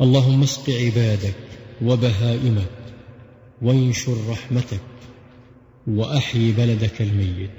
اللهم اسق عبادك وبهائمك وانشر رحمتك واحي بلدك الميت